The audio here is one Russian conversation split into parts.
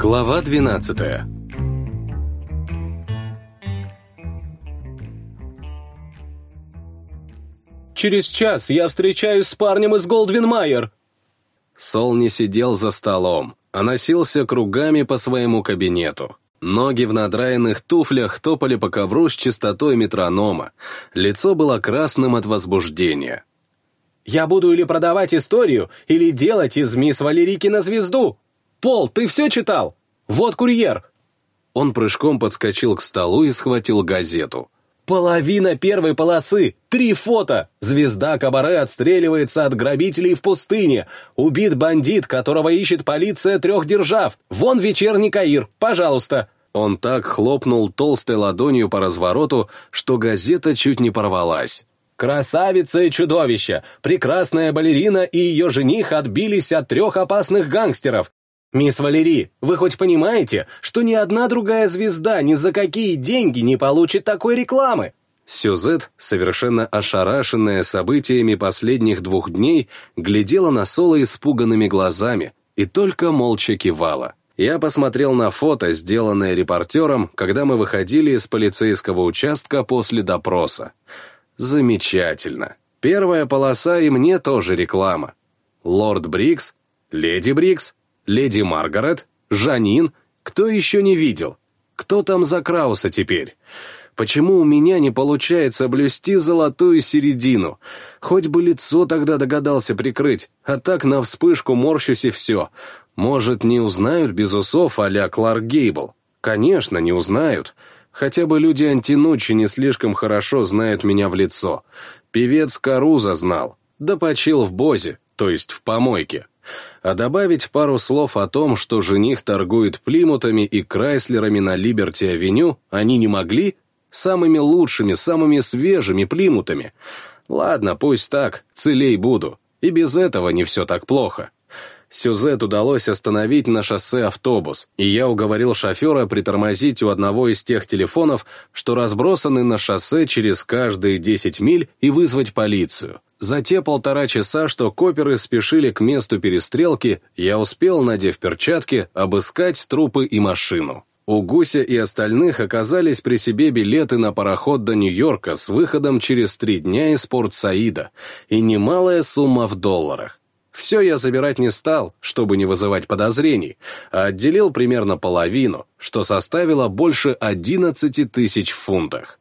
Глава 12 Через час я встречаюсь с парнем из Голдвин-Майер. Сол не сидел за столом, а носился кругами по своему кабинету. Ноги в надраенных туфлях топали по ковру с частотой метронома. Лицо было красным от возбуждения. Я буду или продавать историю, или делать из мисс Валерики на звезду. Пол, ты все читал? Вот курьер. Он прыжком подскочил к столу и схватил газету. Половина первой полосы. Три фото. Звезда Кабаре отстреливается от грабителей в пустыне. Убит бандит, которого ищет полиция трех держав. Вон вечерний Каир. Пожалуйста. Он так хлопнул толстой ладонью по развороту, что газета чуть не порвалась. Красавица и чудовище, прекрасная балерина и ее жених отбились от трех опасных гангстеров. «Мисс Валери, вы хоть понимаете, что ни одна другая звезда ни за какие деньги не получит такой рекламы?» Сюзет, совершенно ошарашенная событиями последних двух дней, глядела на Соло испуганными глазами и только молча кивала. Я посмотрел на фото, сделанное репортером, когда мы выходили из полицейского участка после допроса. Замечательно. Первая полоса и мне тоже реклама. Лорд Брикс, Леди Брикс, Леди Маргарет, Жанин, кто еще не видел? Кто там за Крауса теперь? Почему у меня не получается блюсти золотую середину? Хоть бы лицо тогда догадался прикрыть, а так на вспышку морщусь и все. Может, не узнают без усов а-ля Кларк Гейбл? Конечно, не узнают. Хотя бы люди антинучи не слишком хорошо знают меня в лицо. Певец Каруза знал. Да почил в Бозе, то есть в помойке а добавить пару слов о том, что жених торгует Плимутами и Крайслерами на Либерти-авеню, они не могли? Самыми лучшими, самыми свежими Плимутами. Ладно, пусть так, целей буду. И без этого не все так плохо. Сюзет удалось остановить на шоссе автобус, и я уговорил шофера притормозить у одного из тех телефонов, что разбросаны на шоссе через каждые 10 миль, и вызвать полицию. За те полтора часа, что коперы спешили к месту перестрелки, я успел, надев перчатки, обыскать трупы и машину. У Гуся и остальных оказались при себе билеты на пароход до Нью-Йорка с выходом через три дня из Порт-Саида и немалая сумма в долларах. Все я забирать не стал, чтобы не вызывать подозрений, а отделил примерно половину, что составило больше 11 тысяч фунтах.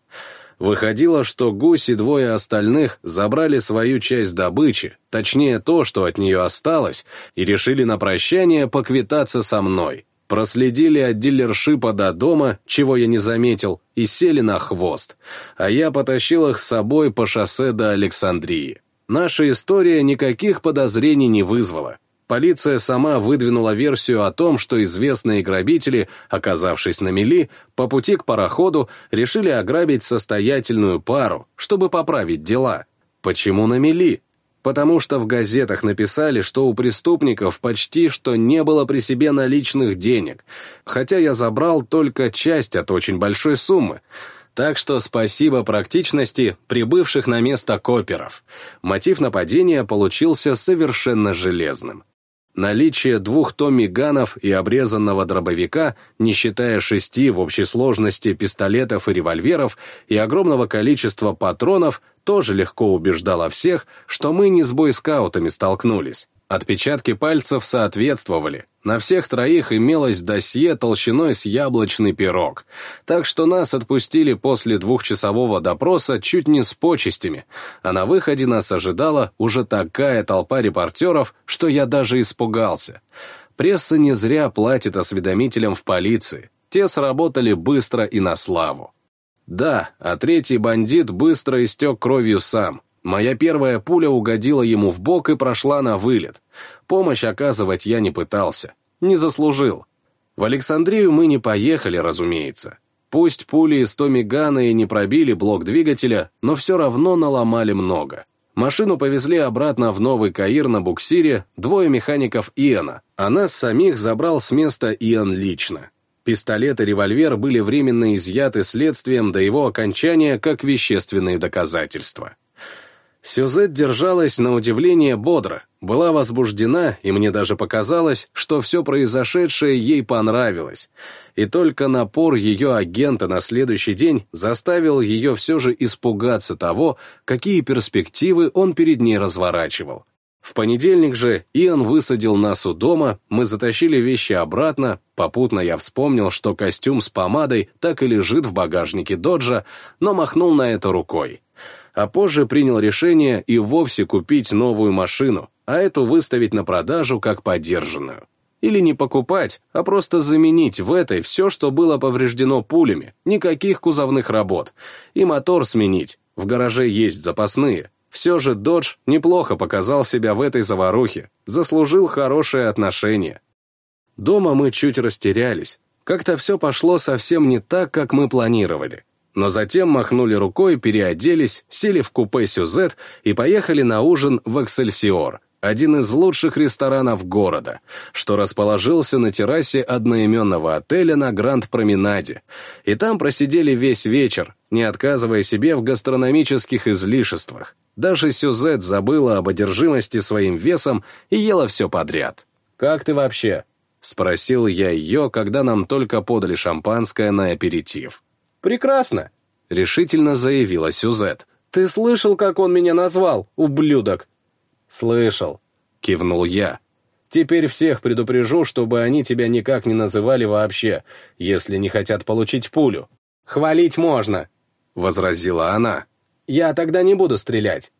Выходило, что гусь и двое остальных забрали свою часть добычи, точнее то, что от нее осталось, и решили на прощание поквитаться со мной. Проследили от дилершипа до дома, чего я не заметил, и сели на хвост, а я потащил их с собой по шоссе до Александрии. Наша история никаких подозрений не вызвала. Полиция сама выдвинула версию о том, что известные грабители, оказавшись на мели, по пути к пароходу решили ограбить состоятельную пару, чтобы поправить дела. Почему на мели? Потому что в газетах написали, что у преступников почти что не было при себе наличных денег, хотя я забрал только часть от очень большой суммы. Так что спасибо практичности прибывших на место коперов. Мотив нападения получился совершенно железным. Наличие двух томми-ганов и обрезанного дробовика, не считая шести в общей сложности пистолетов и револьверов и огромного количества патронов, тоже легко убеждало всех, что мы не с бойскаутами столкнулись. Отпечатки пальцев соответствовали. На всех троих имелось досье толщиной с яблочный пирог, так что нас отпустили после двухчасового допроса чуть не с почестями, а на выходе нас ожидала уже такая толпа репортеров, что я даже испугался. Пресса не зря платит осведомителям в полиции. Те сработали быстро и на славу. Да, а третий бандит быстро истек кровью сам, Моя первая пуля угодила ему в бок и прошла на вылет. Помощь оказывать я не пытался. Не заслужил. В Александрию мы не поехали, разумеется. Пусть пули из Томигана и не пробили блок двигателя, но все равно наломали много. Машину повезли обратно в Новый Каир на буксире двое механиков Иона, а нас самих забрал с места Ион лично. Пистолет и револьвер были временно изъяты следствием до его окончания как вещественные доказательства. Сюзет держалась на удивление бодро, была возбуждена, и мне даже показалось, что все произошедшее ей понравилось. И только напор ее агента на следующий день заставил ее все же испугаться того, какие перспективы он перед ней разворачивал. В понедельник же Иоанн высадил нас у дома, мы затащили вещи обратно, попутно я вспомнил, что костюм с помадой так и лежит в багажнике доджа, но махнул на это рукой а позже принял решение и вовсе купить новую машину, а эту выставить на продажу как подержанную. Или не покупать, а просто заменить в этой все, что было повреждено пулями, никаких кузовных работ, и мотор сменить, в гараже есть запасные. Все же Додж неплохо показал себя в этой заварухе, заслужил хорошее отношение. Дома мы чуть растерялись, как-то все пошло совсем не так, как мы планировали но затем махнули рукой, переоделись, сели в купе «Сюзет» и поехали на ужин в «Эксельсиор», один из лучших ресторанов города, что расположился на террасе одноименного отеля на Гранд-Променаде. И там просидели весь вечер, не отказывая себе в гастрономических излишествах. Даже Сюзет забыла об одержимости своим весом и ела все подряд. «Как ты вообще?» — спросил я ее, когда нам только подали шампанское на аперитив. «Прекрасно», — решительно заявила Сюзет. «Ты слышал, как он меня назвал, ублюдок?» «Слышал», — кивнул я. «Теперь всех предупрежу, чтобы они тебя никак не называли вообще, если не хотят получить пулю. Хвалить можно», — возразила она. «Я тогда не буду стрелять.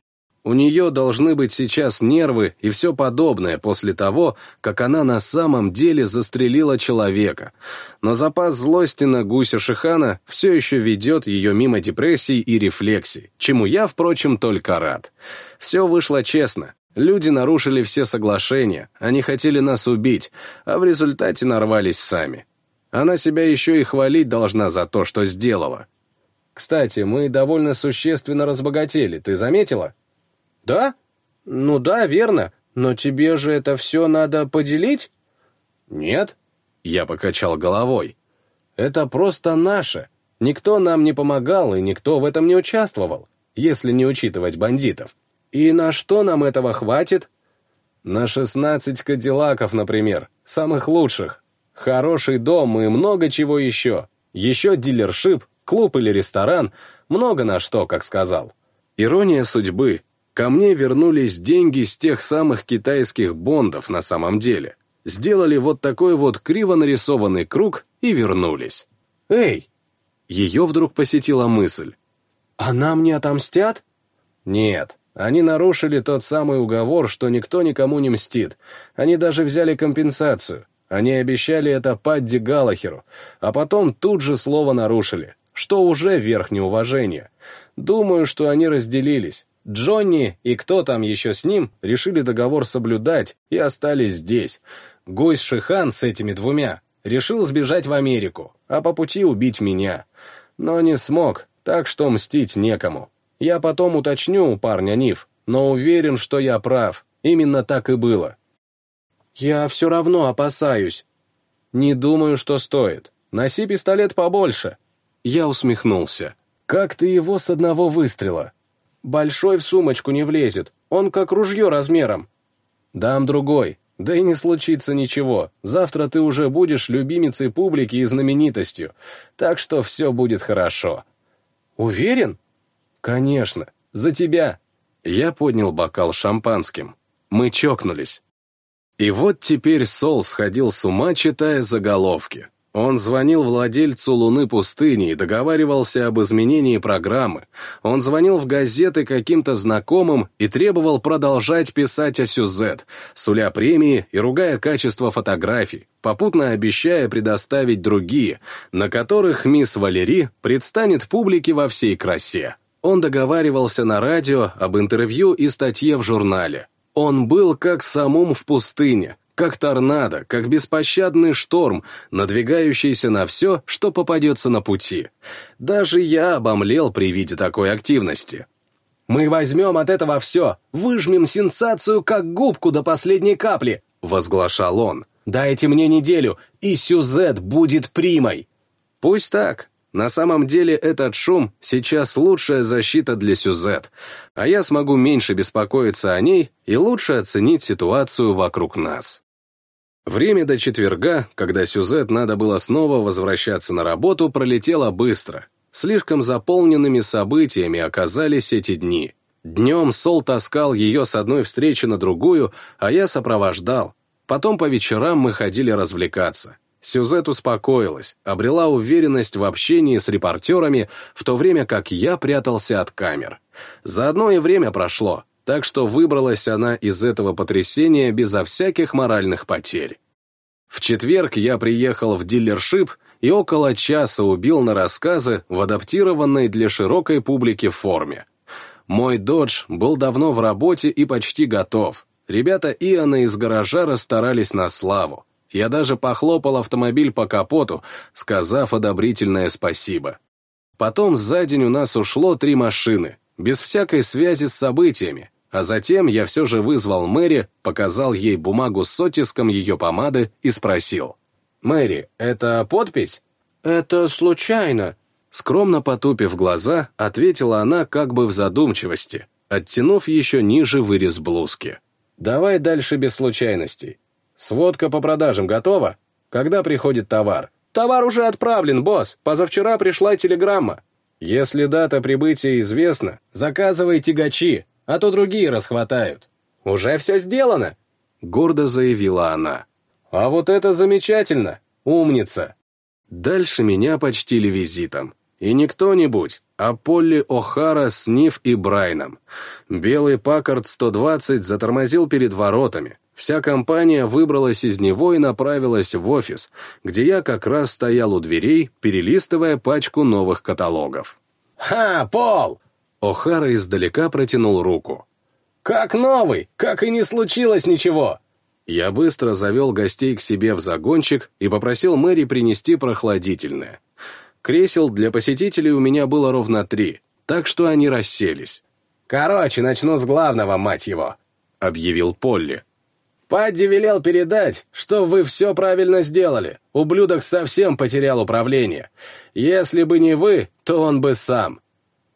У нее должны быть сейчас нервы и все подобное после того, как она на самом деле застрелила человека. Но запас злости на гуся Шихана все еще ведет ее мимо депрессий и рефлексий, чему я, впрочем, только рад. Все вышло честно. Люди нарушили все соглашения, они хотели нас убить, а в результате нарвались сами. Она себя еще и хвалить должна за то, что сделала. Кстати, мы довольно существенно разбогатели, ты заметила? «Да? Ну да, верно. Но тебе же это все надо поделить?» «Нет», — я покачал головой. «Это просто наше. Никто нам не помогал, и никто в этом не участвовал, если не учитывать бандитов. И на что нам этого хватит?» «На шестнадцать кадиллаков, например, самых лучших. Хороший дом и много чего еще. Еще дилершип, клуб или ресторан, много на что, как сказал». Ирония судьбы, Ко мне вернулись деньги с тех самых китайских бондов на самом деле. Сделали вот такой вот криво нарисованный круг и вернулись. «Эй!» Ее вдруг посетила мысль. «А нам не отомстят?» «Нет, они нарушили тот самый уговор, что никто никому не мстит. Они даже взяли компенсацию. Они обещали это Падди Галахеру, а потом тут же слово нарушили, что уже верх неуважения. Думаю, что они разделились. Джонни и кто там еще с ним решили договор соблюдать и остались здесь. Гойс Шихан с этими двумя решил сбежать в Америку, а по пути убить меня. Но не смог, так что мстить некому. Я потом уточню у парня Нив, но уверен, что я прав. Именно так и было. Я все равно опасаюсь. Не думаю, что стоит. Носи пистолет побольше. Я усмехнулся. Как ты его с одного выстрела? Большой в сумочку не влезет, он как ружье размером. Дам другой, да и не случится ничего. Завтра ты уже будешь любимицей публики и знаменитостью, так что все будет хорошо. Уверен? Конечно, за тебя. Я поднял бокал шампанским. Мы чокнулись. И вот теперь Сол сходил с ума, читая заголовки. Он звонил владельцу «Луны пустыни» и договаривался об изменении программы. Он звонил в газеты каким-то знакомым и требовал продолжать писать о Сюзет, суля премии и ругая качество фотографий, попутно обещая предоставить другие, на которых мисс Валери предстанет публике во всей красе. Он договаривался на радио об интервью и статье в журнале. Он был как самум в пустыне, как торнадо, как беспощадный шторм, надвигающийся на все, что попадется на пути. Даже я обомлел при виде такой активности. «Мы возьмем от этого все, выжмем сенсацию, как губку до последней капли», — возглашал он. «Дайте мне неделю, и Сюзет будет примой». «Пусть так», На самом деле этот шум сейчас лучшая защита для Сюзет, а я смогу меньше беспокоиться о ней и лучше оценить ситуацию вокруг нас. Время до четверга, когда Сюзет надо было снова возвращаться на работу, пролетело быстро. Слишком заполненными событиями оказались эти дни. Днем Сол таскал ее с одной встречи на другую, а я сопровождал. Потом по вечерам мы ходили развлекаться. Сюзет успокоилась, обрела уверенность в общении с репортерами, в то время как я прятался от камер. Заодно и время прошло, так что выбралась она из этого потрясения безо всяких моральных потерь. В четверг я приехал в дилершип и около часа убил на рассказы в адаптированной для широкой публики форме. Мой додж был давно в работе и почти готов. Ребята Иоанна из гаража расстарались на славу. Я даже похлопал автомобиль по капоту, сказав одобрительное спасибо. Потом за день у нас ушло три машины, без всякой связи с событиями, а затем я все же вызвал Мэри, показал ей бумагу с оттиском ее помады и спросил. «Мэри, это подпись?» «Это случайно», Скромно потупив глаза, ответила она как бы в задумчивости, оттянув еще ниже вырез блузки. «Давай дальше без случайностей. Сводка по продажам готова? Когда приходит товар? Товар уже отправлен, босс. Позавчера пришла телеграмма. Если дата прибытия известна, заказывай тягачи, а то другие расхватают. Уже все сделано, гордо заявила она. А вот это замечательно, умница. Дальше меня почтили визитом. И не кто-нибудь, а Полли О'Хара с Нив и Брайном. Белый Паккард 120 затормозил перед воротами, Вся компания выбралась из него и направилась в офис, где я как раз стоял у дверей, перелистывая пачку новых каталогов. «Ха, Пол!» О'Хара издалека протянул руку. «Как новый! Как и не случилось ничего!» Я быстро завел гостей к себе в загончик и попросил Мэри принести прохладительное. Кресел для посетителей у меня было ровно три, так что они расселись. «Короче, начну с главного, мать его», — объявил Полли. Падди велел передать, что вы все правильно сделали. Ублюдок совсем потерял управление. Если бы не вы, то он бы сам.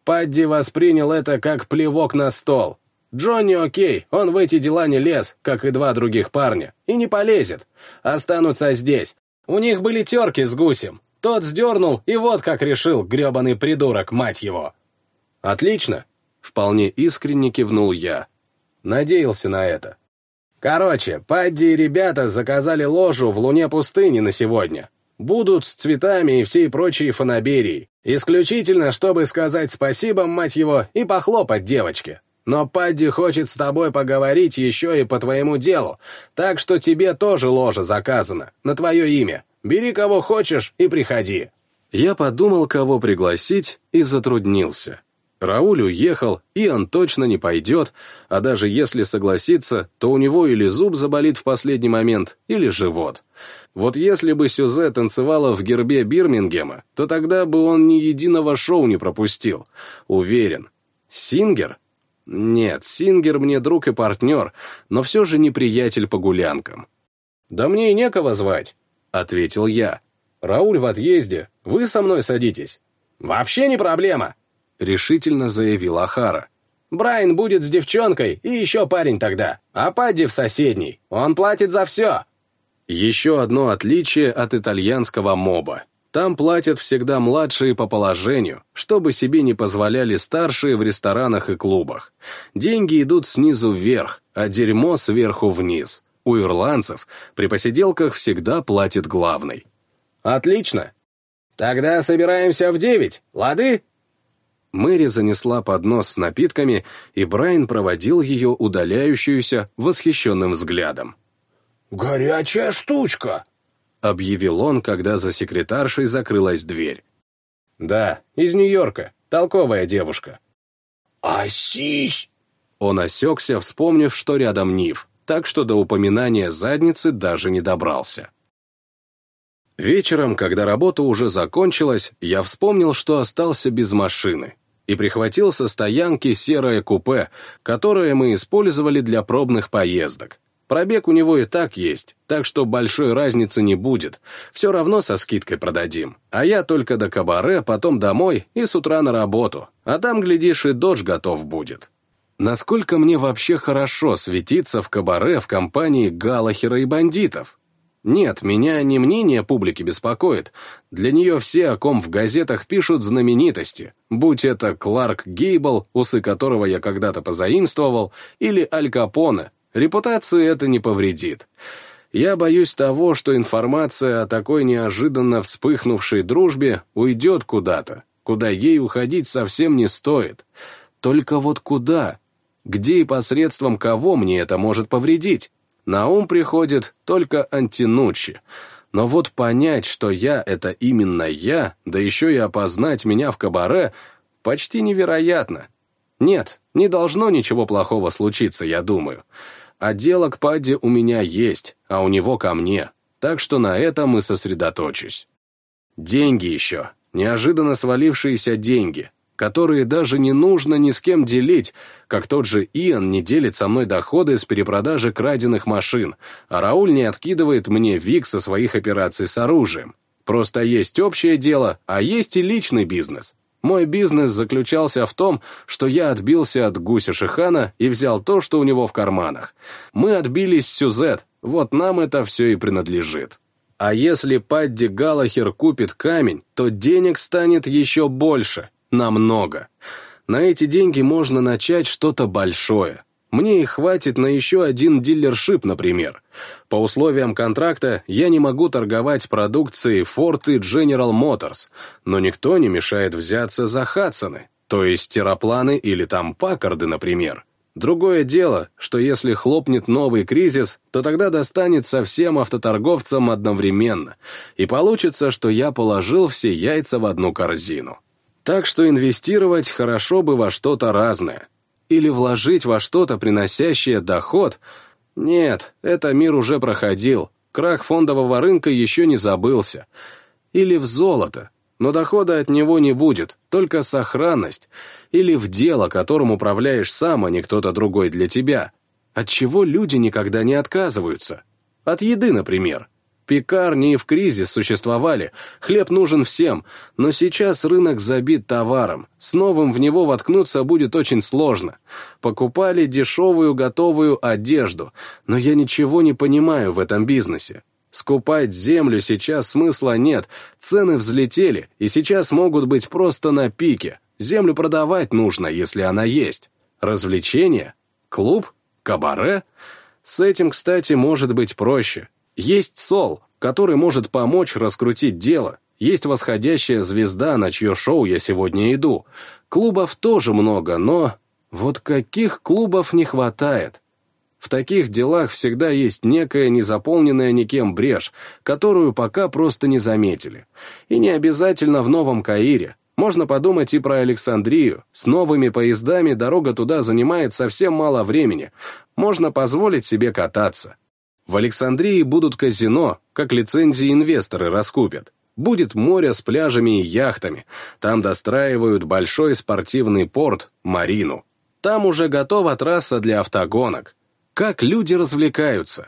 Падди воспринял это как плевок на стол. Джонни окей, он в эти дела не лез, как и два других парня, и не полезет. Останутся здесь. У них были терки с гусем. Тот сдернул, и вот как решил, гребаный придурок, мать его. Отлично. Вполне искренне кивнул я. Надеялся на это. Короче, Падди и ребята заказали ложу в луне пустыни на сегодня. Будут с цветами и всей прочей фанаберией. Исключительно, чтобы сказать спасибо, мать его, и похлопать девочке. Но Падди хочет с тобой поговорить еще и по твоему делу, так что тебе тоже ложа заказана, на твое имя. Бери кого хочешь и приходи». Я подумал, кого пригласить, и затруднился. Рауль уехал, и он точно не пойдет, а даже если согласится, то у него или зуб заболит в последний момент, или живот. Вот если бы Сюзе танцевала в гербе Бирмингема, то тогда бы он ни единого шоу не пропустил. Уверен. Сингер? Нет, Сингер мне друг и партнер, но все же не приятель по гулянкам. «Да мне и некого звать», — ответил я. «Рауль в отъезде, вы со мной садитесь». «Вообще не проблема», решительно заявил Ахара. «Брайан будет с девчонкой и еще парень тогда, а Падди в соседней. Он платит за все». Еще одно отличие от итальянского моба. Там платят всегда младшие по положению, чтобы себе не позволяли старшие в ресторанах и клубах. Деньги идут снизу вверх, а дерьмо сверху вниз. У ирландцев при посиделках всегда платит главный. «Отлично. Тогда собираемся в девять, лады?» Мэри занесла поднос с напитками, и Брайан проводил ее удаляющуюся восхищенным взглядом. «Горячая штучка!» — объявил он, когда за секретаршей закрылась дверь. «Да, из Нью-Йорка, толковая девушка». «Асись!» Он осекся, вспомнив, что рядом Нив, так что до упоминания задницы даже не добрался. Вечером, когда работа уже закончилась, я вспомнил, что остался без машины и прихватил со стоянки серое купе, которое мы использовали для пробных поездок. Пробег у него и так есть, так что большой разницы не будет. Все равно со скидкой продадим. А я только до кабаре, потом домой и с утра на работу. А там, глядишь, и додж готов будет. Насколько мне вообще хорошо светиться в кабаре в компании Галахера и бандитов? Нет, меня не мнение публики беспокоит. Для нее все, о ком в газетах пишут знаменитости, будь это Кларк Гейбл, усы которого я когда-то позаимствовал, или Аль Капоне, Репутации это не повредит. Я боюсь того, что информация о такой неожиданно вспыхнувшей дружбе уйдет куда-то, куда ей уходить совсем не стоит. Только вот куда? Где и посредством кого мне это может повредить? На ум приходит только Антинучи. Но вот понять, что я — это именно я, да еще и опознать меня в кабаре, почти невероятно. Нет, не должно ничего плохого случиться, я думаю. А дело к Падде у меня есть, а у него ко мне. Так что на этом и сосредоточусь. Деньги еще. Неожиданно свалившиеся деньги, которые даже не нужно ни с кем делить, как тот же Иэн не делит со мной доходы с перепродажи краденных машин, а Рауль не откидывает мне ВИК со своих операций с оружием. Просто есть общее дело, а есть и личный бизнес. Мой бизнес заключался в том, что я отбился от гуся Шихана и взял то, что у него в карманах. Мы отбились Сюзет, вот нам это все и принадлежит. А если Падди Галахер купит камень, то денег станет еще больше, намного. На эти деньги можно начать что-то большое. Мне их хватит на еще один дилершип, например. По условиям контракта я не могу торговать продукцией Ford и General Motors, но никто не мешает взяться за Хадсоны, то есть терапланы или там Паккарды, например. Другое дело, что если хлопнет новый кризис, то тогда достанется всем автоторговцам одновременно, и получится, что я положил все яйца в одну корзину. Так что инвестировать хорошо бы во что-то разное или вложить во что-то, приносящее доход. Нет, это мир уже проходил, крах фондового рынка еще не забылся. Или в золото, но дохода от него не будет, только сохранность. Или в дело, которым управляешь сам, а не кто-то другой для тебя. От чего люди никогда не отказываются? От еды, например. Пекарни и в кризис существовали, хлеб нужен всем, но сейчас рынок забит товаром, с новым в него воткнуться будет очень сложно. Покупали дешевую готовую одежду, но я ничего не понимаю в этом бизнесе. Скупать землю сейчас смысла нет, цены взлетели, и сейчас могут быть просто на пике. Землю продавать нужно, если она есть. Развлечения? Клуб? Кабаре? С этим, кстати, может быть проще. Есть Сол, который может помочь раскрутить дело. Есть восходящая звезда, на чье шоу я сегодня иду. Клубов тоже много, но... Вот каких клубов не хватает? В таких делах всегда есть некая незаполненная никем брешь, которую пока просто не заметили. И не обязательно в Новом Каире. Можно подумать и про Александрию. С новыми поездами дорога туда занимает совсем мало времени. Можно позволить себе кататься. В Александрии будут казино, как лицензии инвесторы раскупят. Будет море с пляжами и яхтами. Там достраивают большой спортивный порт, Марину. Там уже готова трасса для автогонок. Как люди развлекаются.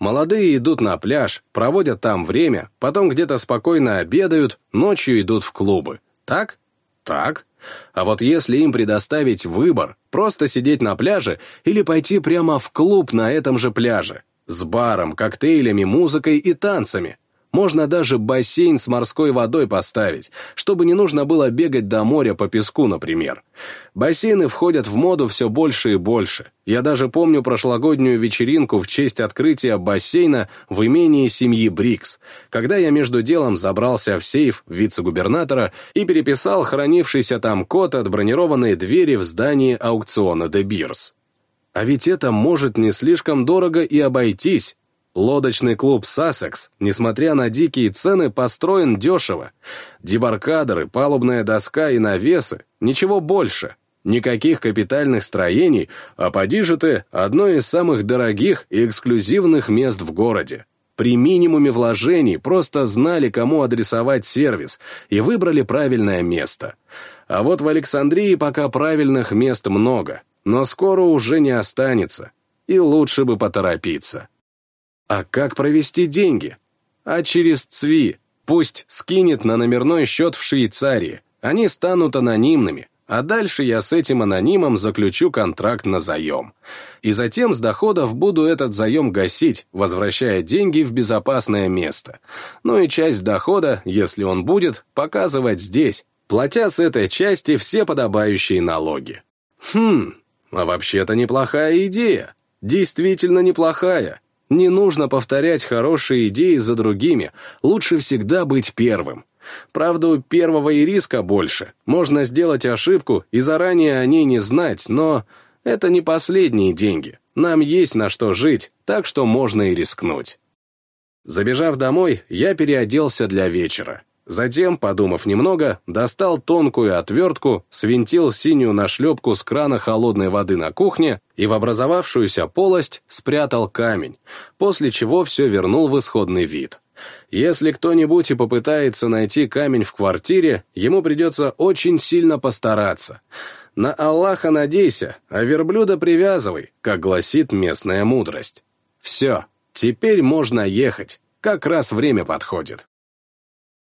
Молодые идут на пляж, проводят там время, потом где-то спокойно обедают, ночью идут в клубы. Так? Так. А вот если им предоставить выбор, просто сидеть на пляже или пойти прямо в клуб на этом же пляже, с баром, коктейлями, музыкой и танцами. Можно даже бассейн с морской водой поставить, чтобы не нужно было бегать до моря по песку, например. Бассейны входят в моду все больше и больше. Я даже помню прошлогоднюю вечеринку в честь открытия бассейна в имении семьи Брикс, когда я между делом забрался в сейф вице-губернатора и переписал хранившийся там код от бронированной двери в здании аукциона «Де Бирс». А ведь это может не слишком дорого и обойтись. Лодочный клуб «Сассекс», несмотря на дикие цены, построен дешево. Дебаркадеры, палубная доска и навесы — ничего больше. Никаких капитальных строений, а поди ты, одно из самых дорогих и эксклюзивных мест в городе. При минимуме вложений просто знали, кому адресовать сервис, и выбрали правильное место. А вот в Александрии пока правильных мест много — но скоро уже не останется. и лучше бы поторопиться. А как провести деньги? А через ЦВИ. Пусть скинет на номерной счет в Швейцарии. Они станут анонимными, а дальше я с этим анонимом заключу контракт на заем. И затем с доходов буду этот заем гасить, возвращая деньги в безопасное место. Ну и часть дохода, если он будет, показывать здесь, платя с этой части все подобающие налоги. Хм, а вообще-то неплохая идея. Действительно неплохая. Не нужно повторять хорошие идеи за другими, лучше всегда быть первым. Правда, у первого и риска больше. Можно сделать ошибку и заранее о ней не знать, но это не последние деньги. Нам есть на что жить, так что можно и рискнуть. Забежав домой, я переоделся для вечера. Затем, подумав немного, достал тонкую отвертку, свинтил синюю нашлепку с крана холодной воды на кухне и в образовавшуюся полость спрятал камень, после чего все вернул в исходный вид. Если кто-нибудь и попытается найти камень в квартире, ему придется очень сильно постараться. На Аллаха надейся, а верблюда привязывай, как гласит местная мудрость. Все, теперь можно ехать, как раз время подходит.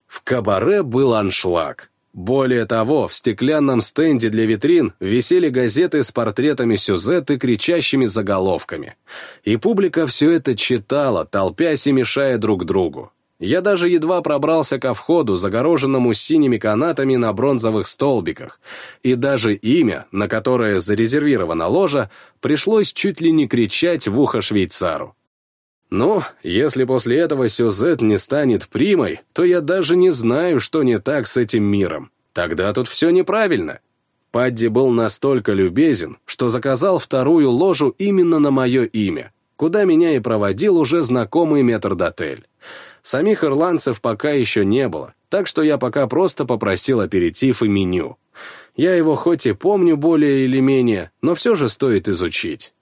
В кабаре был аншлаг. Более того, в стеклянном стенде для витрин висели газеты с портретами Сюзет и кричащими заголовками. И публика все это читала, толпясь и мешая друг другу. Я даже едва пробрался ко входу, загороженному синими канатами на бронзовых столбиках, и даже имя, на которое зарезервирована ложа, пришлось чуть ли не кричать в ухо швейцару. Ну, если после этого Сюзет не станет примой, то я даже не знаю, что не так с этим миром. Тогда тут все неправильно. Падди был настолько любезен, что заказал вторую ложу именно на мое имя, куда меня и проводил уже знакомый метрдотель. Самих ирландцев пока еще не было, так что я пока просто попросил аперитив и меню. Я его хоть и помню более или менее, но все же стоит изучить.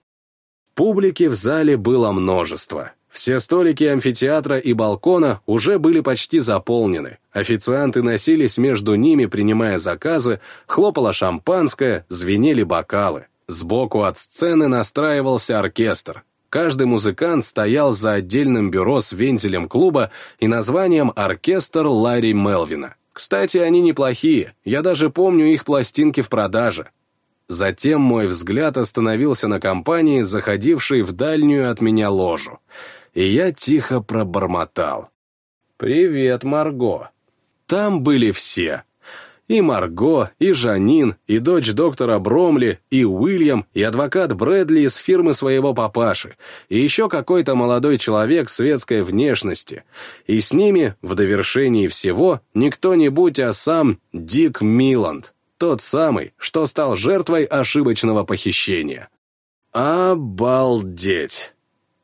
Публики в зале было множество. Все столики амфитеатра и балкона уже были почти заполнены. Официанты носились между ними, принимая заказы, хлопало шампанское, звенели бокалы. Сбоку от сцены настраивался оркестр. Каждый музыкант стоял за отдельным бюро с вентилем клуба и названием «Оркестр Ларри Мелвина». Кстати, они неплохие, я даже помню их пластинки в продаже. Затем мой взгляд остановился на компании, заходившей в дальнюю от меня ложу, и я тихо пробормотал. «Привет, Марго». Там были все. И Марго, и Жанин, и дочь доктора Бромли, и Уильям, и адвокат Брэдли из фирмы своего папаши, и еще какой-то молодой человек светской внешности. И с ними, в довершении всего, не кто-нибудь, а сам Дик Миланд. Тот самый, что стал жертвой ошибочного похищения. Обалдеть!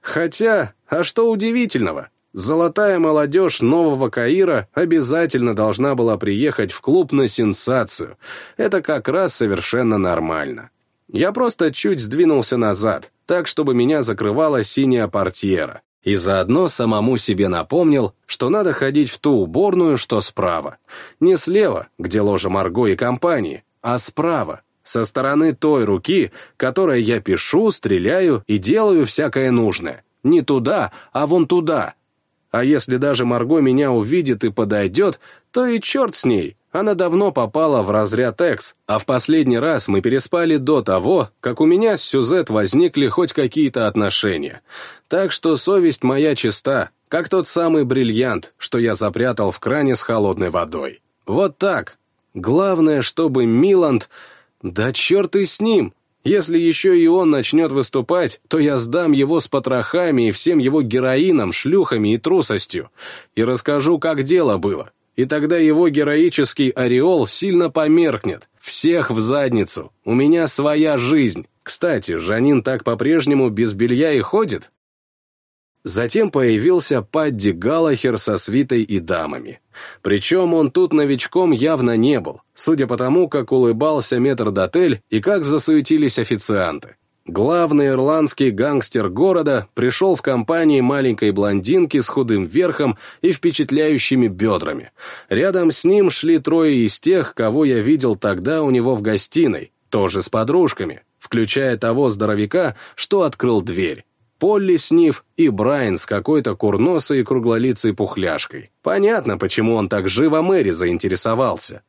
Хотя, а что удивительного? Золотая молодежь нового Каира обязательно должна была приехать в клуб на сенсацию. Это как раз совершенно нормально. Я просто чуть сдвинулся назад, так, чтобы меня закрывала синяя портьера и заодно самому себе напомнил, что надо ходить в ту уборную, что справа. Не слева, где ложа Марго и компании, а справа, со стороны той руки, которой я пишу, стреляю и делаю всякое нужное. Не туда, а вон туда. А если даже Марго меня увидит и подойдет, то и черт с ней, она давно попала в разряд X, а в последний раз мы переспали до того, как у меня с Сюзет возникли хоть какие-то отношения. Так что совесть моя чиста, как тот самый бриллиант, что я запрятал в кране с холодной водой. Вот так. Главное, чтобы Миланд... Да черт и с ним! Если еще и он начнет выступать, то я сдам его с потрохами и всем его героином, шлюхами и трусостью. И расскажу, как дело было и тогда его героический ореол сильно померкнет. Всех в задницу. У меня своя жизнь. Кстати, Жанин так по-прежнему без белья и ходит. Затем появился Падди Галлахер со свитой и дамами. Причем он тут новичком явно не был, судя по тому, как улыбался метрдотель и как засуетились официанты. Главный ирландский гангстер города пришел в компании маленькой блондинки с худым верхом и впечатляющими бедрами. Рядом с ним шли трое из тех, кого я видел тогда у него в гостиной, тоже с подружками, включая того здоровяка, что открыл дверь. Полли Сниф и Брайан с какой-то курносой и круглолицей пухляшкой. Понятно, почему он так живо Мэри заинтересовался.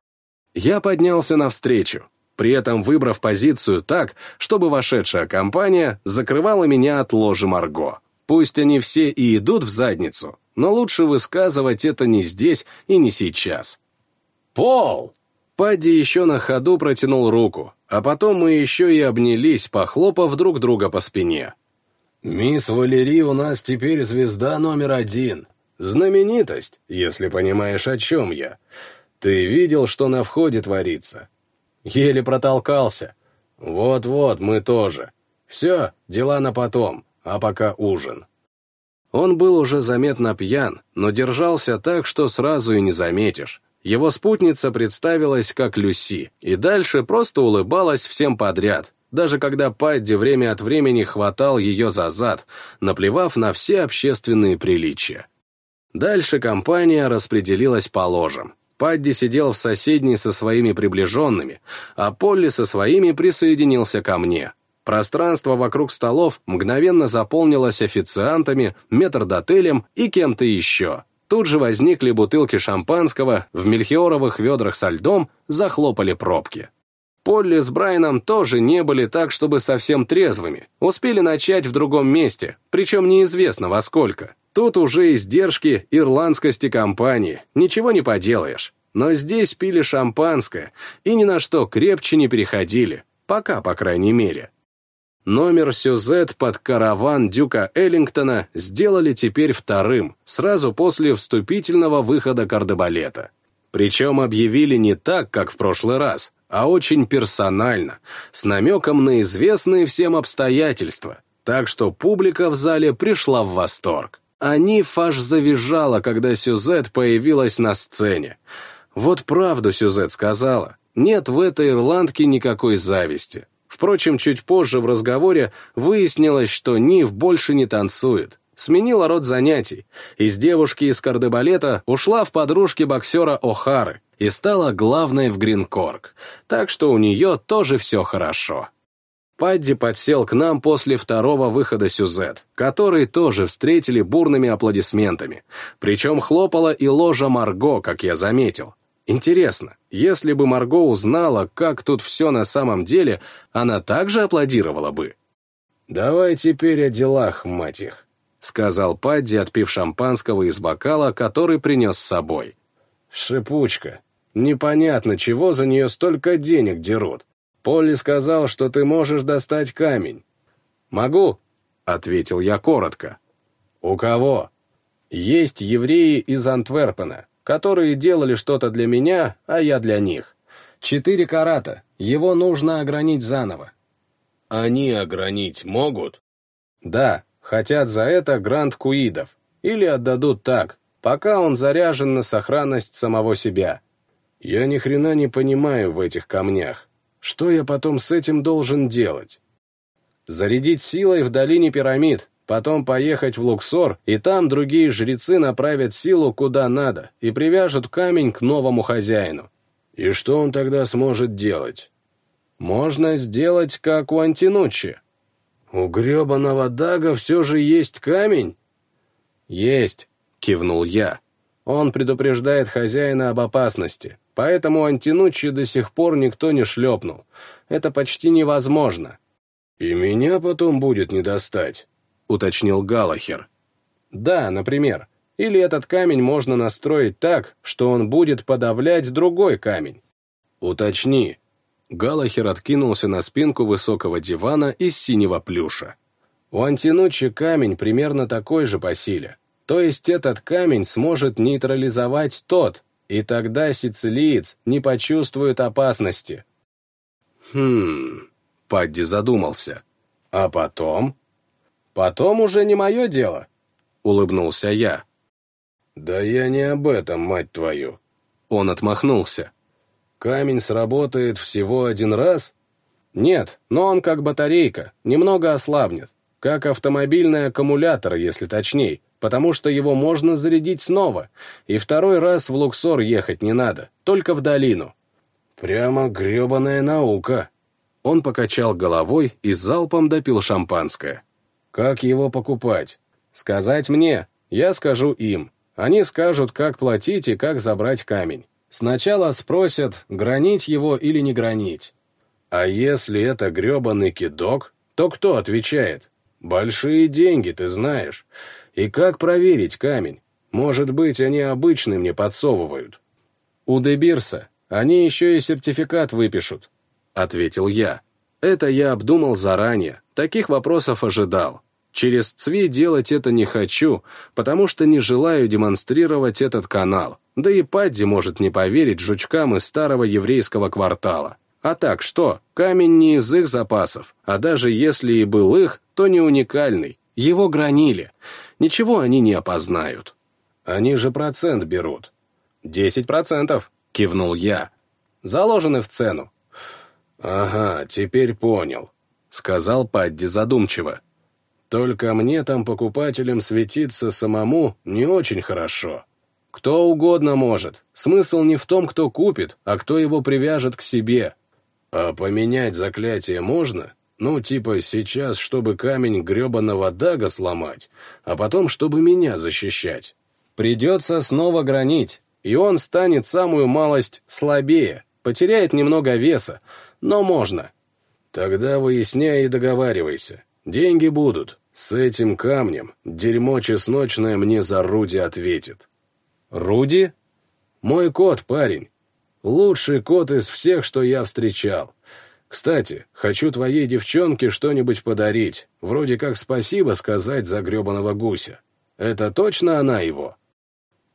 Я поднялся навстречу, при этом выбрав позицию так, чтобы вошедшая компания закрывала меня от ложи Марго. Пусть они все и идут в задницу, но лучше высказывать это не здесь и не сейчас. «Пол!» Падди еще на ходу протянул руку, а потом мы еще и обнялись, похлопав друг друга по спине. «Мисс Валерий у нас теперь звезда номер один. Знаменитость, если понимаешь, о чем я. Ты видел, что на входе творится? Еле протолкался. Вот-вот, мы тоже. Все, дела на потом, а пока ужин». Он был уже заметно пьян, но держался так, что сразу и не заметишь. Его спутница представилась как Люси, и дальше просто улыбалась всем подряд, даже когда Падди время от времени хватал ее за зад, наплевав на все общественные приличия. Дальше компания распределилась по ложам. Падди сидел в соседней со своими приближенными, а Полли со своими присоединился ко мне. Пространство вокруг столов мгновенно заполнилось официантами, метрдотелем и кем-то еще. Тут же возникли бутылки шампанского, в мельхиоровых ведрах со льдом захлопали пробки. Полли с Брайаном тоже не были так, чтобы совсем трезвыми. Успели начать в другом месте, причем неизвестно во сколько. Тут уже издержки ирландскости компании, ничего не поделаешь. Но здесь пили шампанское и ни на что крепче не переходили. Пока, по крайней мере. Номер Сюзет под караван Дюка Эллингтона сделали теперь вторым, сразу после вступительного выхода кардебалета. Причем объявили не так, как в прошлый раз, а очень персонально, с намеком на известные всем обстоятельства, так что публика в зале пришла в восторг. Ниф аж завизжала, когда Сюзет появилась на сцене. Вот правду Сюзет сказала. Нет в этой ирландке никакой зависти. Впрочем, чуть позже в разговоре выяснилось, что Нив больше не танцует. Сменила род занятий. Из девушки из кардебалета ушла в подружки боксера О'Хары, и стала главной в Гринкорг, так что у нее тоже все хорошо. Падди подсел к нам после второго выхода Сюзет, который тоже встретили бурными аплодисментами. Причем хлопала и ложа Марго, как я заметил. Интересно, если бы Марго узнала, как тут все на самом деле, она также аплодировала бы? «Давай теперь о делах, мать их», — сказал Падди, отпив шампанского из бокала, который принес с собой. «Шипучка, непонятно, чего за нее столько денег дерут. Полли сказал, что ты можешь достать камень». «Могу», — ответил я коротко. «У кого?» «Есть евреи из Антверпена, которые делали что-то для меня, а я для них. Четыре карата, его нужно огранить заново». «Они огранить могут?» «Да, хотят за это грант куидов. Или отдадут так, пока он заряжен на сохранность самого себя. Я ни хрена не понимаю в этих камнях. Что я потом с этим должен делать? Зарядить силой в долине пирамид, потом поехать в Луксор, и там другие жрецы направят силу куда надо и привяжут камень к новому хозяину. И что он тогда сможет делать? Можно сделать, как у Антинуччи. У гребаного Дага все же есть камень? Есть, кивнул я. Он предупреждает хозяина об опасности, поэтому Антинуччи до сих пор никто не шлепнул. Это почти невозможно. «И меня потом будет не достать», — уточнил Галахер. «Да, например. Или этот камень можно настроить так, что он будет подавлять другой камень». «Уточни». Галахер откинулся на спинку высокого дивана из синего плюша. «У Антинуччи камень примерно такой же по силе, то есть этот камень сможет нейтрализовать тот, и тогда сицилиец не почувствует опасности. Хм, Падди задумался. А потом? Потом уже не мое дело, улыбнулся я. Да я не об этом, мать твою. Он отмахнулся. Камень сработает всего один раз? Нет, но он как батарейка, немного ослабнет. Как автомобильный аккумулятор, если точней, потому что его можно зарядить снова, и второй раз в Луксор ехать не надо, только в долину. Прямо гребаная наука. Он покачал головой и залпом допил шампанское. «Как его покупать? Сказать мне, я скажу им. Они скажут, как платить и как забрать камень. Сначала спросят, гранить его или не гранить. А если это гребаный кидок, то кто отвечает? Большие деньги, ты знаешь. И как проверить камень? Может быть, они обычный мне подсовывают. У Дебирса они еще и сертификат выпишут, — ответил я. Это я обдумал заранее, таких вопросов ожидал. Через ЦВИ делать это не хочу, потому что не желаю демонстрировать этот канал. Да и Падди может не поверить жучкам из старого еврейского квартала. А так что, камень не из их запасов, а даже если и был их, то не уникальный. Его гранили. Ничего они не опознают. Они же процент берут. Десять процентов, кивнул я. Заложены в цену. Ага, теперь понял, сказал Падди задумчиво. Только мне там покупателям светиться самому не очень хорошо. Кто угодно может. Смысл не в том, кто купит, а кто его привяжет к себе. А поменять заклятие можно? Ну, типа сейчас, чтобы камень гребаного дага сломать, а потом, чтобы меня защищать. Придется снова гранить, и он станет самую малость слабее, потеряет немного веса, но можно. Тогда выясняй и договаривайся. Деньги будут, с этим камнем дерьмо чесночное мне за Руди ответит. Руди? Мой кот, парень. Лучший кот из всех, что я встречал. Кстати, хочу твоей девчонке что-нибудь подарить, вроде как спасибо сказать за гребаного гуся. Это точно она его?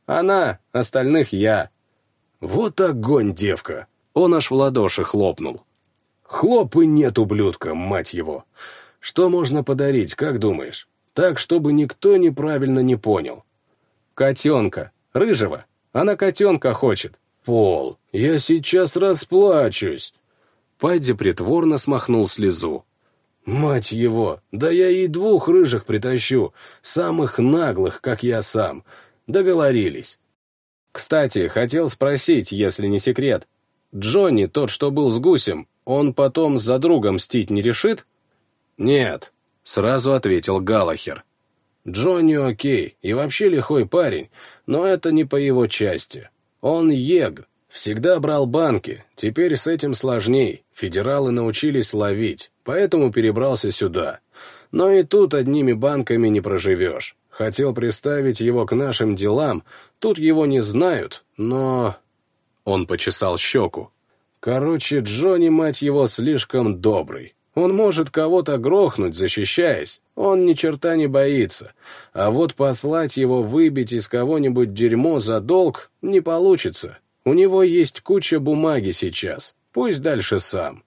Она, остальных я. Вот огонь, девка. Он аж в ладоши хлопнул. Хлоп и нет, ублюдка, мать его. Что можно подарить, как думаешь? Так, чтобы никто неправильно не понял. Котенка. Рыжего. Она котенка хочет. Пол, я сейчас расплачусь. Падди притворно смахнул слезу. Мать его, да я и двух рыжих притащу, самых наглых, как я сам. Договорились. Кстати, хотел спросить, если не секрет. Джонни, тот, что был с гусем, он потом за другом мстить не решит? «Нет», — сразу ответил Галахер. «Джонни окей, и вообще лихой парень, но это не по его части. Он ег, всегда брал банки, теперь с этим сложней, федералы научились ловить, поэтому перебрался сюда. Но и тут одними банками не проживешь. Хотел приставить его к нашим делам, тут его не знают, но...» Он почесал щеку. «Короче, Джонни, мать его, слишком добрый. Он может кого-то грохнуть, защищаясь. Он ни черта не боится. А вот послать его выбить из кого-нибудь дерьмо за долг не получится. У него есть куча бумаги сейчас. Пусть дальше сам.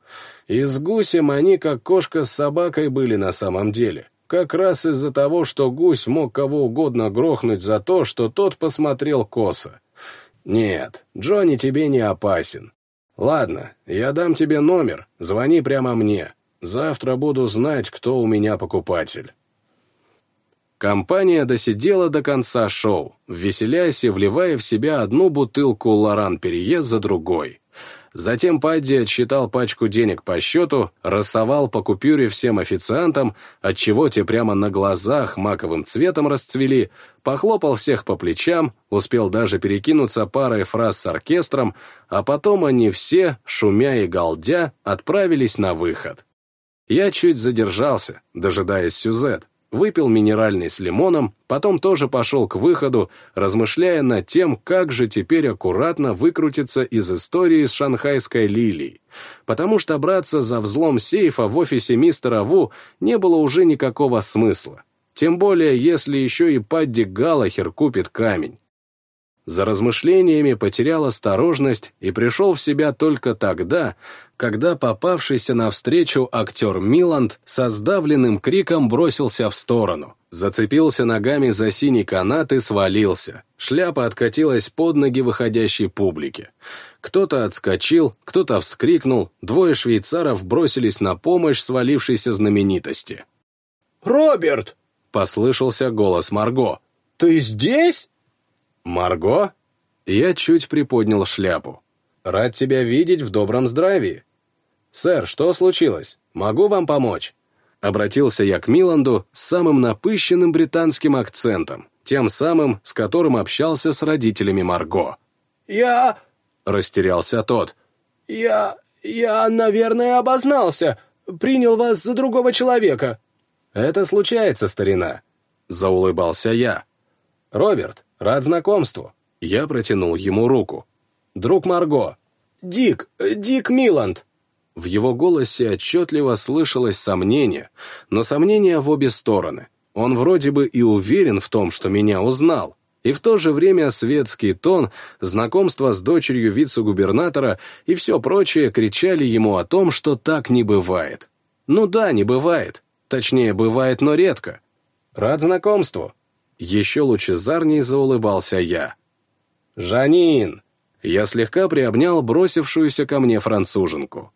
И с гусем они как кошка с собакой были на самом деле. Как раз из-за того, что гусь мог кого угодно грохнуть за то, что тот посмотрел косо. Нет, Джонни тебе не опасен. Ладно, я дам тебе номер, звони прямо мне. Завтра буду знать, кто у меня покупатель. Компания досидела до конца шоу, веселясь и вливая в себя одну бутылку Лоран Перье за другой. Затем Падди отсчитал пачку денег по счету, рассовал по купюре всем официантам, отчего те прямо на глазах маковым цветом расцвели, похлопал всех по плечам, успел даже перекинуться парой фраз с оркестром, а потом они все, шумя и галдя, отправились на выход. Я чуть задержался, дожидаясь Сюзет, выпил минеральный с лимоном, потом тоже пошел к выходу, размышляя над тем, как же теперь аккуратно выкрутиться из истории с шанхайской лилией. Потому что браться за взлом сейфа в офисе мистера Ву не было уже никакого смысла. Тем более, если еще и Падди Галлахер купит камень. За размышлениями потерял осторожность и пришел в себя только тогда, когда попавшийся навстречу актер Миланд со сдавленным криком бросился в сторону. Зацепился ногами за синий канат и свалился. Шляпа откатилась под ноги выходящей публики. Кто-то отскочил, кто-то вскрикнул, двое швейцаров бросились на помощь свалившейся знаменитости. «Роберт!» — послышался голос Марго. «Ты здесь?» «Марго?» Я чуть приподнял шляпу. «Рад тебя видеть в добром здравии». «Сэр, что случилось? Могу вам помочь?» Обратился я к Миланду с самым напыщенным британским акцентом, тем самым, с которым общался с родителями Марго. «Я...» — растерялся тот. «Я... я, наверное, обознался. Принял вас за другого человека». «Это случается, старина», — заулыбался я. «Роберт, рад знакомству». Я протянул ему руку. «Друг Марго». «Дик, Дик Миланд». В его голосе отчетливо слышалось сомнение, но сомнение в обе стороны. Он вроде бы и уверен в том, что меня узнал, и в то же время светский тон, знакомство с дочерью вице-губернатора и все прочее кричали ему о том, что так не бывает. Ну да, не бывает. Точнее, бывает, но редко. Рад знакомству. Еще лучезарней заулыбался я. «Жанин!» Я слегка приобнял бросившуюся ко мне француженку.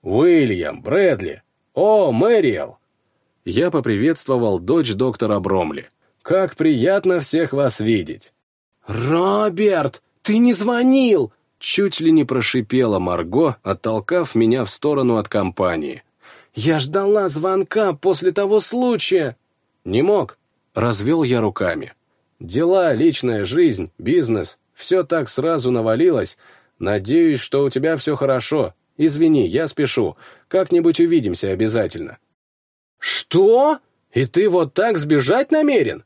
«Уильям, Брэдли! О, Мэриэл!» Я поприветствовал дочь доктора Бромли. «Как приятно всех вас видеть!» «Роберт, ты не звонил!» Чуть ли не прошипела Марго, оттолкав меня в сторону от компании. «Я ждала звонка после того случая!» «Не мог!» Развел я руками. «Дела, личная жизнь, бизнес, все так сразу навалилось. Надеюсь, что у тебя все хорошо. Извини, я спешу. Как-нибудь увидимся обязательно». «Что? И ты вот так сбежать намерен?»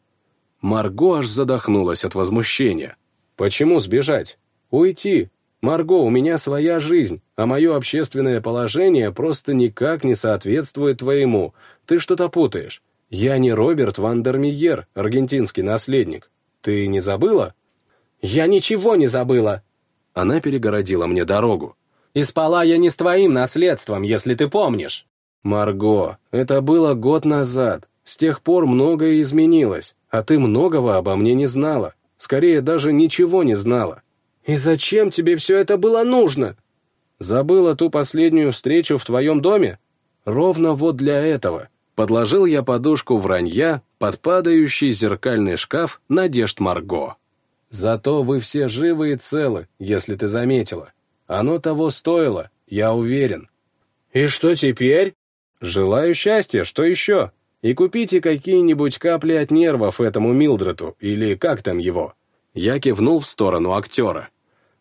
Марго аж задохнулась от возмущения. «Почему сбежать? Уйти. Марго, у меня своя жизнь, а мое общественное положение просто никак не соответствует твоему. Ты что-то путаешь. Я не Роберт Вандермиер, аргентинский наследник. Ты не забыла?» «Я ничего не забыла!» Она перегородила мне дорогу. И спала я не с твоим наследством, если ты помнишь. Марго, это было год назад. С тех пор многое изменилось, а ты многого обо мне не знала. Скорее, даже ничего не знала. И зачем тебе все это было нужно? Забыла ту последнюю встречу в твоем доме? Ровно вот для этого. Подложил я подушку вранья под падающий зеркальный шкаф надежд Марго. Зато вы все живы и целы, если ты заметила. Оно того стоило, я уверен. И что теперь? Желаю счастья, что еще? И купите какие-нибудь капли от нервов этому Милдрету, или как там его. Я кивнул в сторону актера.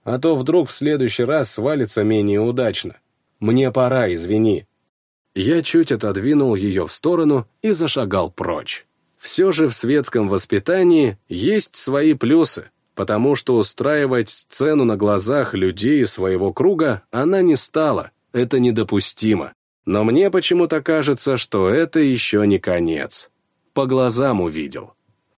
А то вдруг в следующий раз свалится менее удачно. Мне пора, извини. Я чуть отодвинул ее в сторону и зашагал прочь. Все же в светском воспитании есть свои плюсы потому что устраивать сцену на глазах людей своего круга она не стала, это недопустимо. Но мне почему-то кажется, что это еще не конец. По глазам увидел.